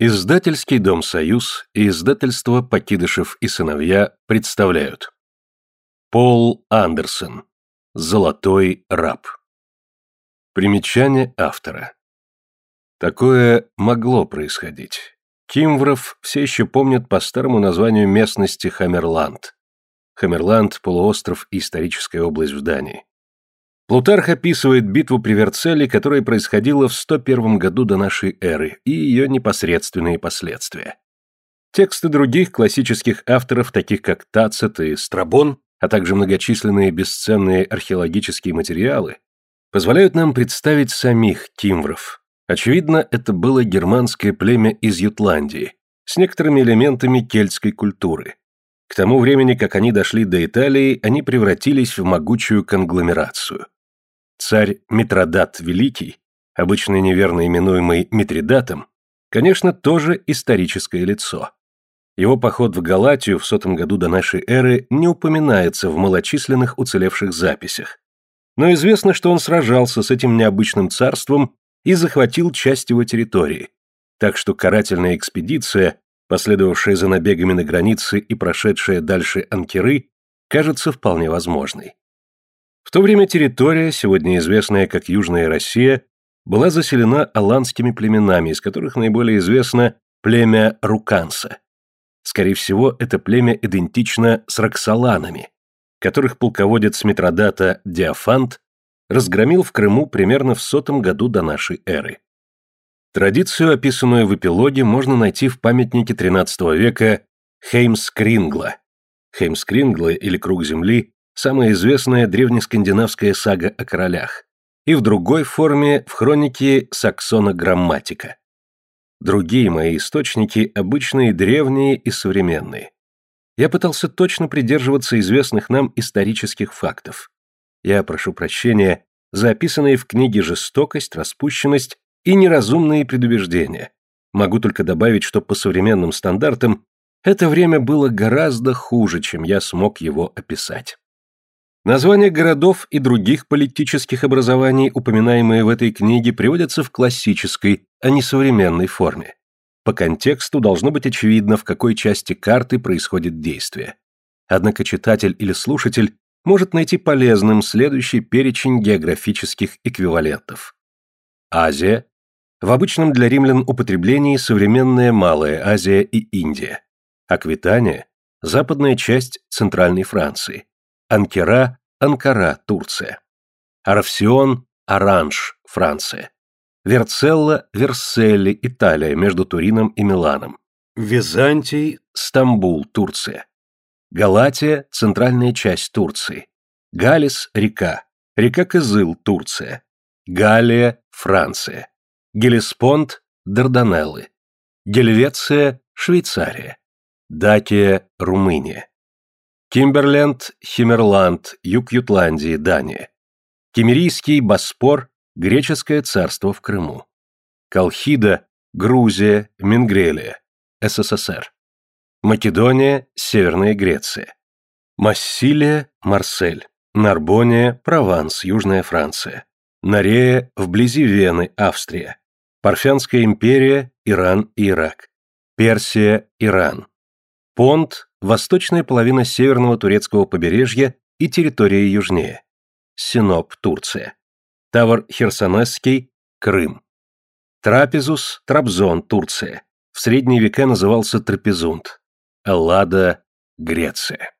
Издательский дом «Союз» и издательство «Покидышев и сыновья» представляют Пол Андерсон «Золотой раб» Примечание автора Такое могло происходить. Кимвров все еще помнят по старому названию местности Хамерланд. Хамерланд – полуостров и историческая область в Дании. Плутарх описывает битву при Верцеле, которая происходила в 101 году до нашей эры, и ее непосредственные последствия. Тексты других классических авторов, таких как Тацит и Страбон, а также многочисленные бесценные археологические материалы, позволяют нам представить самих кимвров. Очевидно, это было германское племя из Ютландии, с некоторыми элементами кельтской культуры. К тому времени, как они дошли до Италии, они превратились в могучую конгломерацию. Царь Митродат Великий, обычно неверно именуемый Митридатом, конечно, тоже историческое лицо. Его поход в Галатию в сотом году до нашей эры не упоминается в малочисленных уцелевших записях. Но известно, что он сражался с этим необычным царством и захватил часть его территории. Так что карательная экспедиция, последовавшая за набегами на границы и прошедшая дальше Анкеры, кажется вполне возможной. В то время территория, сегодня известная как Южная Россия, была заселена аланскими племенами, из которых наиболее известно племя Руканса. Скорее всего, это племя идентично с Роксоланами, которых полководец Митродата Диофант разгромил в Крыму примерно в сотом году до нашей эры. Традицию, описанную в эпилоге, можно найти в памятнике XIII века Хеймскрингла. Хеймскрингла или Круг Земли самая известная древнескандинавская сага о королях, и в другой форме в хронике Саксона Грамматика. Другие мои источники обычные древние и современные. Я пытался точно придерживаться известных нам исторических фактов. Я прошу прощения за описанные в книге жестокость, распущенность и неразумные предубеждения. Могу только добавить, что по современным стандартам это время было гораздо хуже, чем я смог его описать. Названия городов и других политических образований, упоминаемые в этой книге, приводятся в классической, а не современной форме. По контексту должно быть очевидно, в какой части карты происходит действие. Однако читатель или слушатель может найти полезным следующий перечень географических эквивалентов. Азия. В обычном для римлян употреблении современная Малая Азия и Индия. Аквитания – западная часть Центральной Франции. Анкера, Анкара, Турция. Арфсион, Оранж, Франция. Верцелла, Верселли, Италия, между Турином и Миланом. Византий, Стамбул, Турция. Галатия, центральная часть Турции. Галис, река. Река Кызыл, Турция. Галия, Франция. Гелеспонд, Дарданеллы. Гельвеция, Швейцария. Дакия, Румыния. Кимберленд, Химерланд, юг Ютландии, Дания. Кемерийский Боспор, греческое царство в Крыму. Колхида, Грузия, Мингрелия, СССР. Македония, Северная Греция. Массилия, Марсель. Нарбония, Прованс, Южная Франция. Нарея, вблизи Вены, Австрия. Парфянская империя, Иран и Ирак. Персия, Иран. Понт, восточная половина северного турецкого побережья и территория южнее. Синоп, Турция. Тавр Херсонесский, Крым. Трапезус, Трабзон, Турция. В средние века назывался Трапезунд. Эллада, Греция.